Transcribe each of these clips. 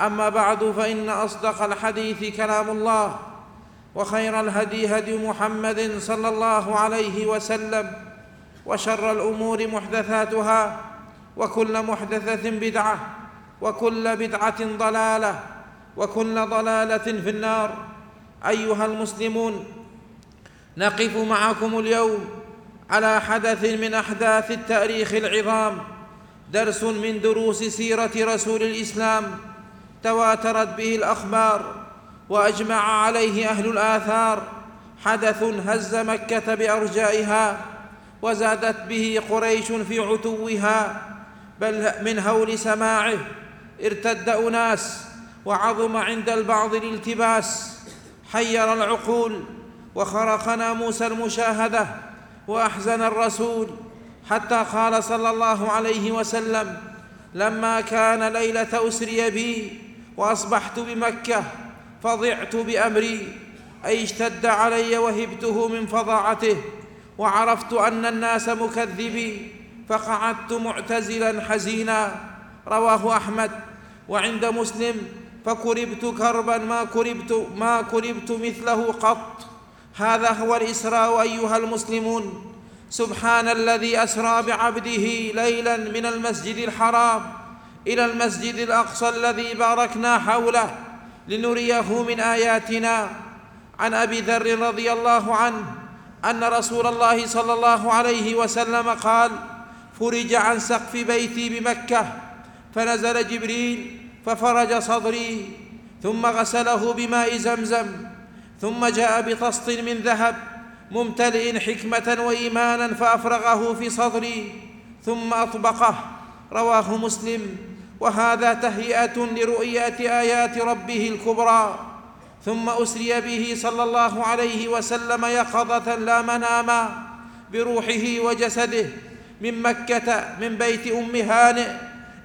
أما بعد فإن أصدق الحديث كلام الله وخير الهدي هدي محمد صلى الله عليه وسلم وشر الأمور محدثاتها وكل محدثة بدعة وكل بدعة ضلالة وكل ضلالة في النار. أيها المسلمون نقف معكم اليوم على حدث من أحداث التاريخ العظام درس من دروس سيرة رسول الإسلام تواترت به الأخبار وأجمع عليه أهل الآثار حدث هز مكة بأرجائها وزادت به قريش في عتوها بل من هول سماعه ارتد أناس وعظم عند البعض الالتباس حير العقول وخرق ناموس المشاهدة وأحزن الرسول حتى قال صلى الله عليه وسلم لما كان ليلة أسري بي وأصبحت بمكة فضعت بأمري أي اشتد علي وهبته من فظاعته وعرفت أن الناس مكذبي فقعدت معتزلا حزينا. رواه أحمد. وعند مسلم فكربت كربا ما كربت ما كربت مثله قط. هذا هو الإسراء أيها المسلمون. سبحان الذي أسرى بعبده ليلا من المسجد الحرام. إلى المسجد الأقصى الذي باركنا حوله لنريه من آياتنا. عن أبي ذر رضي الله عنه أن رسول الله صلى الله عليه وسلم قال فرج عن سقف بيتي بمكة. فنزل جبريل ففرج صدري ثم غسله بماء زمزم ثم جاء بطست من ذهب ممتلئ حكمة وإيمانا فأفرغه في صدري ثم أطبقه. رواه مسلم. وهذا تهيئة لرؤية آيات ربه الكبرى ثم أسري به صلى الله عليه وسلم يقظة لا مناما بروحه وجسده من مكة من بيت أم هانئ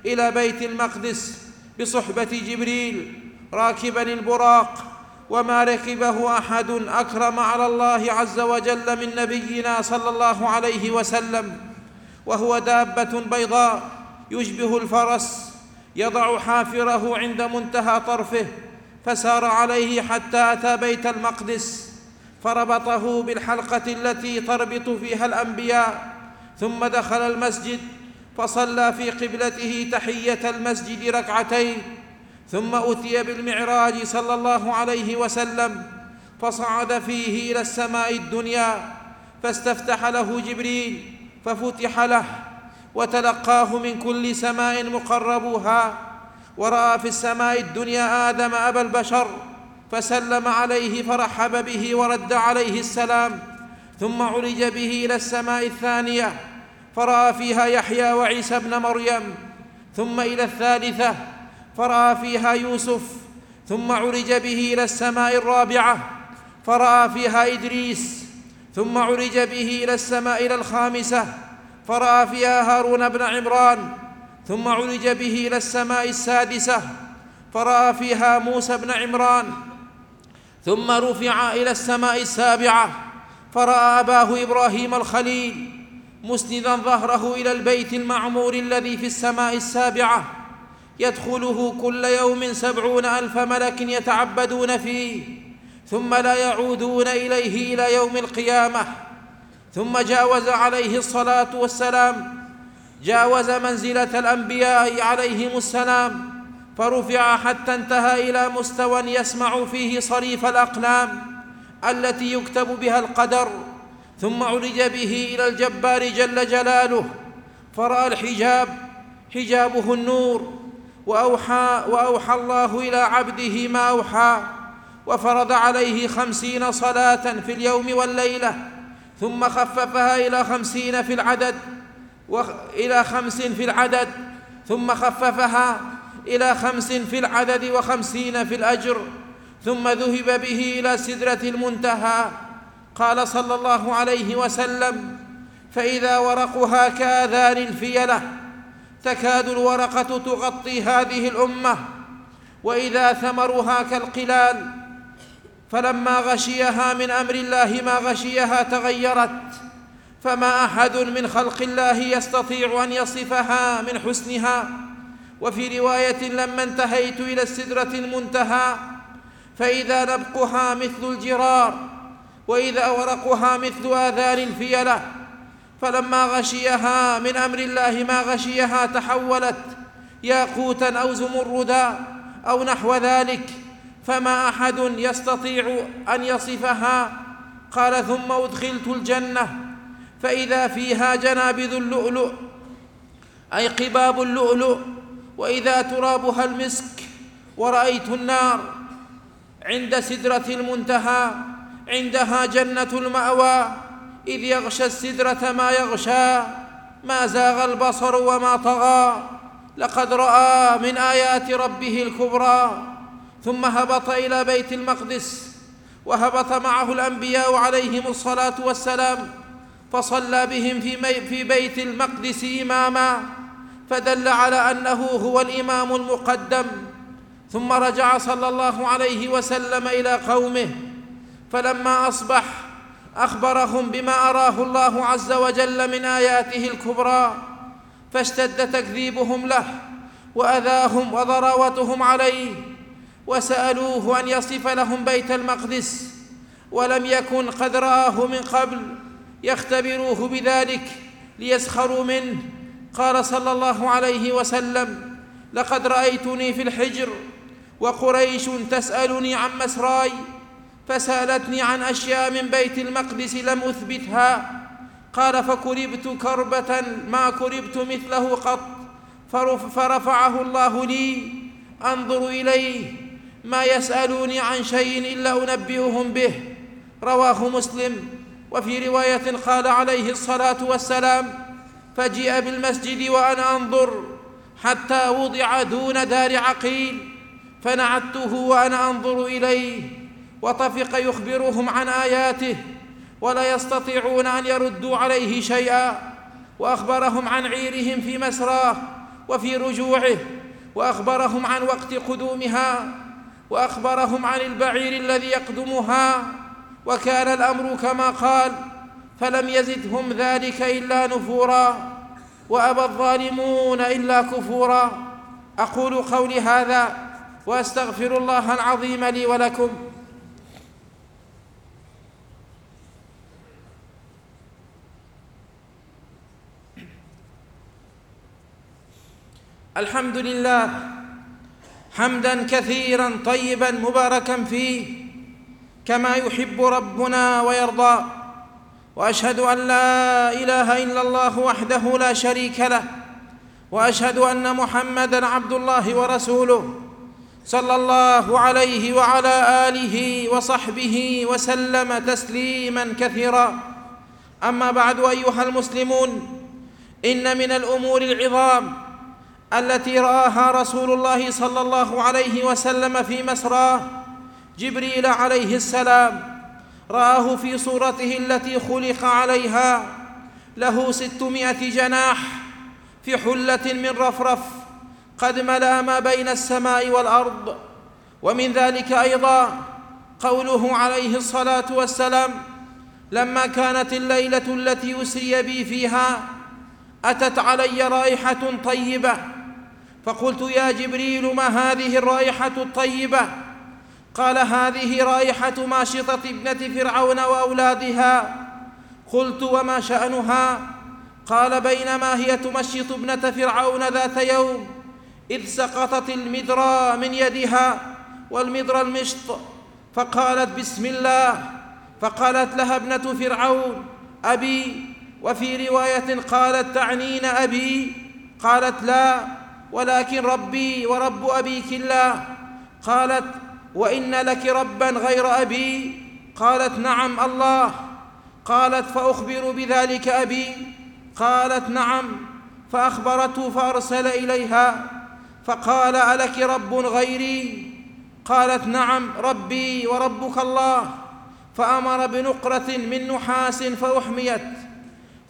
إلى بيت المقدس بصحبة جبريل راكبا البراق وما ركبه أحد أكرم على الله عز وجل من نبينا صلى الله عليه وسلم وهو دابة بيضاء يشبه الفرس يضع حافره عند منتهى طرفه فسار عليه حتى أتى بيت المقدس فربطه بالحلقة التي تربط فيها الأنبياء ثم دخل المسجد فصلى في قبلته تحية المسجد ركعتين ثم أتي بالمعراج صلى الله عليه وسلم فصعد فيه إلى السماء الدنيا فاستفتح له جبريل ففتح له وتلقاه من كل سماء مقربوها. ورأى في السماء الدنيا آدم أبا البشر فسلم عليه فرحب به ورد عليه السلام ثم عرج به إلى السماء الثانية فرأى فيها يحيى وعيسى ابن مريم ثم إلى الثالثة فرأى فيها يوسف ثم عرج به إلى السماء الرابعة فرأى فيها إدريس ثم عرج به إلى السماء إلى الخامسة فرأى فيها هارون بن عمران ثم عرج به إلى السماء السادسة فرأى فيها موسى بن عمران ثم رفع إلى السماء السابعة فرأى أباه إبراهيم الخليل مسندا ظهره إلى البيت المعمور الذي في السماء السابعة يدخله كل يوم سبعون ألف ملك يتعبدون فيه ثم لا يعودون إليه إلى يوم القيامة. ثم جاوز عليه الصلاة والسلام جاوز منزلة الأنبياء عليهم السلام فرفع حتى انتهى إلى مستوى يسمع فيه صريف الأقلام التي يكتب بها القدر ثم عرج به إلى الجبار جل جلاله فرأى الحجاب حجابه النور وأوحى وأوحى الله إلى عبده ما أوحى وفرض عليه خمسين صلاة في اليوم والليلة ثم خففها إلى خمسين في العدد إلى خمس في العدد ثم خففها إلى خمس في العدد وخمسين في الأجر ثم ذهب به إلى سدرة المنتهى. قال صلى الله عليه وسلم فإذا ورقها كآذان الفيلة تكاد الورقة تغطي هذه الأمة وإذا ثمرها كالقلال فلما غشيها من أمر الله ما غشيها تغيرت فما أحد من خلق الله يستطيع أن يصفها من حسنها. وفي رواية لما انتهيت إلى السدرة المنتهى فإذا نبقها مثل الجرار وإذا ورقها مثل آذان الفيلة فلما غشيها من أمر الله ما غشيها تحولت ياقوتا أو زمردا أو نحو ذلك. فما أحد يستطيع أن يصفها؟ قال ثم أدخلت الجنة. فإذا فيها جنابذ اللؤلؤ أي قباب اللؤلؤ وإذا ترابها المسك ورأيت النار عند سدرة المنتهى عندها جنة المأوى إذ يغشى السدرة ما يغشى ما زاغ البصر وما طغى. لقد رأى من آيات ربه الكبرى. ثم هبط إلى بيت المقدس وهبط معه الأنبياء عليهم الصلاة والسلام فصلى بهم في, في بيت المقدس إماما فدل على أنه هو الإمام المقدم. ثم رجع صلى الله عليه وسلم إلى قومه فلما أصبح أخبرهم بما أراه الله عز وجل من آياته الكبرى فاشتد تكذيبهم له وأذاهم وضراوتهم عليه وسألوه أن يصف لهم بيت المقدس ولم يكن قد رآه من قبل يختبروه بذلك ليسخروا منه. قال صلى الله عليه وسلم لقد رأيتني في الحجر وقريش تسألني عن مسراي فسألتني عن أشياء من بيت المقدس لم أثبتها. قال فكربت كربة ما كربت مثله قط فرفعه الله لي أنظر إليه ما يسألوني عن شيء إلا أنبئهم به. رواه مسلم. وفي رواية قال عليه الصلاة والسلام فجيء بالمسجد وأنا أنظر حتى وضع دون دار عقيل فنعدته وأنا أنظر إليه وطفق يخبرهم عن آياته ولا يستطيعون أن يردوا عليه شيئا وأخبرهم عن عيرهم في مسراه وفي رجوعه وأخبرهم عن وقت قدومها وأخبرهم عن البعير الذي يقدمها وكان الأمر كما قال فلم يزدهم ذلك إلا نفورا وأبى الظالمون إلا كفورا. أقول قولي هذا وأستغفر الله العظيم لي ولكم. الحمد لله حمدا كثيرا طيبا مباركا فيه كما يحب ربنا ويرضى. وأشهد أن لا إله إلا الله وحده لا شريك له. وأشهد أن محمدا عبد الله ورسوله صلى الله عليه وعلى آله وصحبه وسلم تسليما كثيرا. أما بعد أيها المسلمون إن من الأمور العظام التي رآها رسول الله صلى الله عليه وسلم في مسراه جبريل عليه السلام رآه في صورته التي خلق عليها له ستمائة جناح في حلة من رفرف قد ملأ ما بين السماء والأرض. ومن ذلك أيضا قوله عليه الصلاة والسلام لما كانت الليلة التي أسري بي فيها أتت علي رائحة طيبة. فقلت يا جبريل ما هذه الرائحة الطيبة؟ قال هذه رائحة ماشطة ابنة فرعون وأولادها. قلت وما شأنها؟ قال بينما هي تمشط ابنة فرعون ذات يوم إذ سقطت المدرى من يدها والمدرى المشط فقالت بسم الله. فقالت لها ابنة فرعون أبي. وفي رواية قالت تعنين أبي؟ قالت لا. ولكن ربي ورب أبيك الله. قالت وإن لك ربا غير أبي. قالت نعم الله. قالت فأخبر بذلك أبي. قالت نعم. فأخبرته فأرسل إليها. فقال ألك رب غيري؟ قالت نعم ربي وربك الله. فأمر بنقرة من نحاس فأحميت.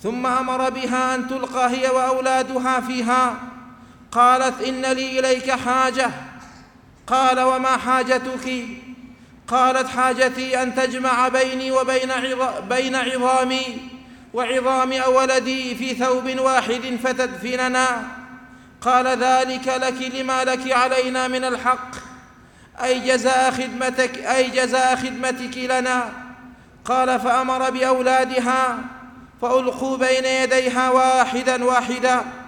ثم أمر بها أن تلقى هي وأولادها فيها. قالت إن لي إليك حاجة. قال وما حاجتك؟ قالت حاجتي أن تجمع بيني وبين بين عظامي وعظام ولدي في ثوب واحد فتدفننا. قال ذلك لك لما لك علينا من الحق. أي جزاء خدمتك أي جزاء خدمتك لنا؟ قال فأمر بأولادها فألقوا بين يديها واحدا واحدا.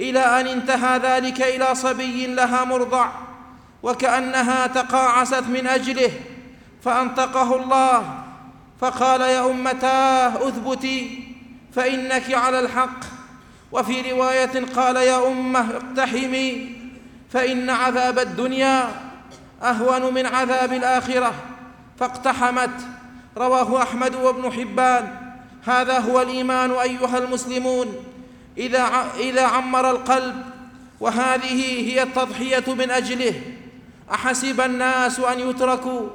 إلى أن انتهى ذلك إلى صبي لها مرضع وكأنها تقاعست من أجله فأنطقه الله فقال يا أمتاه أثبتي فإنك على الحق. وفي رواية قال يا أمة اقتحمي فإن عذاب الدنيا أهون من عذاب الآخرة فاقتحمت. رواه أحمد وابن حبان. هذا هو الإيمان أيها المسلمون. إذا إذا عمر القلب وهذه هي التضحية من أجله. أحسب الناس أن يتركوا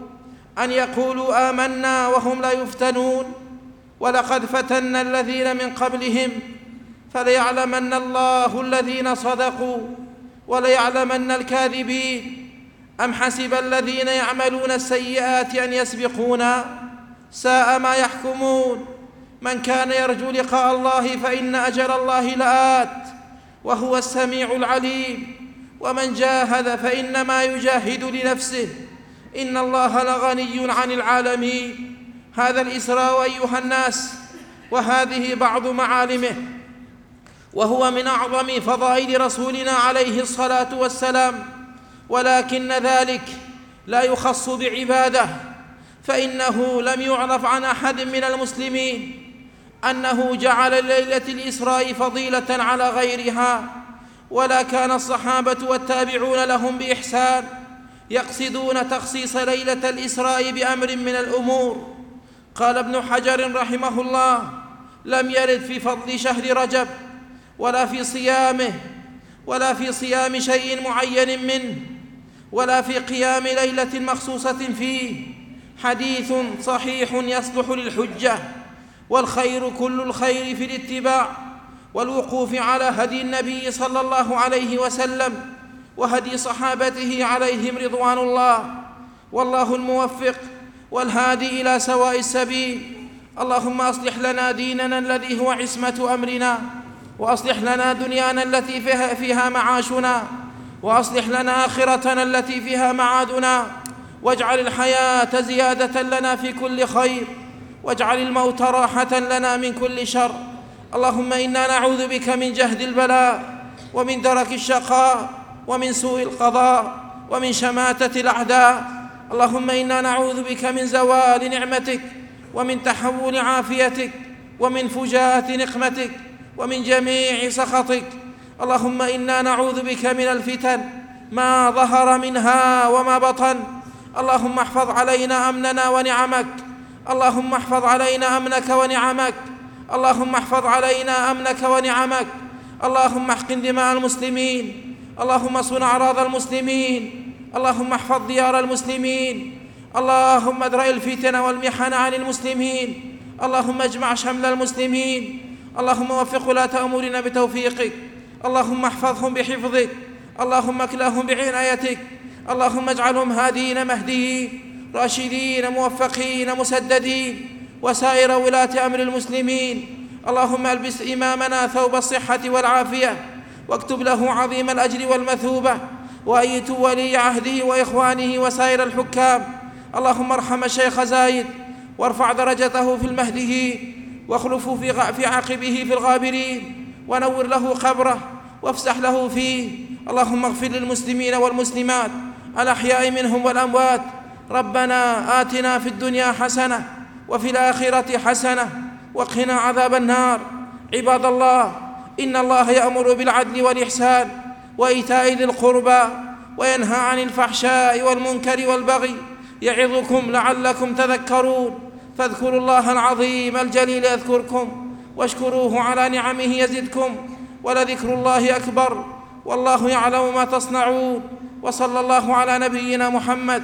أن يقولوا آمنا وهم لا يفتنون. ولقد فتنا الذين من قبلهم فليعلمن الله الذين صدقوا وليعلمن الكاذبين. أم حسب الذين يعملون السيئات أن يسبقونا؟ ساء ما يحكمون. من كان يرجو لقاء الله فإن أجل الله لآت وهو السميع العليم. ومن جاهد فإنما يجاهد لنفسه. إن الله لغني عن العالمين. هذا الإسراء أيها الناس وهذه بعض معالمه. وهو من أعظم فضائل رسولنا عليه الصلاة والسلام. ولكن ذلك لا يخص بعباده. فإنه لم يعرف عن أحد من المسلمين. أنه جعل ليلة الإسراء فضيلة على غيرها ولا كان الصحابة والتابعون لهم بإحسان يقصدون تخصيص ليلة الإسراء بأمر من الأمور. قال ابن حجر رحمه الله لم يرد في فضل شهر رجب ولا في صيامه ولا في صيام شيء معين منه ولا في قيام ليلة مخصوصة فيه. حديث صحيح يصلح للحجة. والخير كل الخير في الاتباع والوقوف على هدي النبي صلى الله عليه وسلم وهدي صحابته عليهم رضوان الله والله الموفق والهادي إلى سواء السبيل اللهم أصلح لنا ديننا الذي هو عصمة أمرنا وأصلح لنا دنيانا التي فيها, فيها معاشنا وأصلح لنا آخرتنا التي فيها معادنا واجعل الحياة زيادة لنا في كل خير واجعل الموت راحة لنا من كل شر. اللهم إنا نعوذ بك من جهد البلاء ومن درك الشقاء ومن سوء القضاء ومن شماتة الأعداء. اللهم إنا نعوذ بك من زوال نعمتك ومن تحول عافيتك ومن فجاءه نقمتك ومن جميع سخطك. اللهم إنا نعوذ بك من الفتن ما ظهر منها وما بطن. اللهم احفظ علينا أمننا ونعمك. اللهم احفظ علينا أمنك ونعمك. اللهم احفظ علينا أمنك ونعمك. اللهم احقن دماء المسلمين. اللهم صن أعراض المسلمين. اللهم احفظ ديار المسلمين. اللهم ادرأ الفتن والمحن عن المسلمين. اللهم اجمع شمل المسلمين. اللهم وفق ولاة أمورنا بتوفيقك. اللهم احفظهم بحفظك. اللهم اكلهم بعنايتك اللهم اجعلهم هادين مهديين. راشدين موفقين مسددين وسائر ولاة أمر المسلمين. اللهم ألبس إمامنا ثوب الصحة والعافية واكتب له عظيم الأجر والمثوبة وأيت ولي عهده وإخوانه وسائر الحكام. اللهم ارحم الشيخ زايد وارفع درجته في المهديين واخلفه في, في عقبه في الغابرين ونور له قبره وافسح له فيه. اللهم اغفر للمسلمين والمسلمات الأحياء منهم والأموات ربنا آتنا في الدنيا حسنة وفي الآخرة حسنة وقنا عذاب النار. عباد الله إن الله يأمر بالعدل والإحسان وإيتاء ذي القربى وينهى عن الفحشاء والمنكر والبغي يعظكم لعلكم تذكرون. فاذكروا الله العظيم الجليل يذكركم واشكروه على نعمه يزدكم ولذكر الله أكبر. والله يعلم ما تصنعون. وصلى الله على نبينا محمد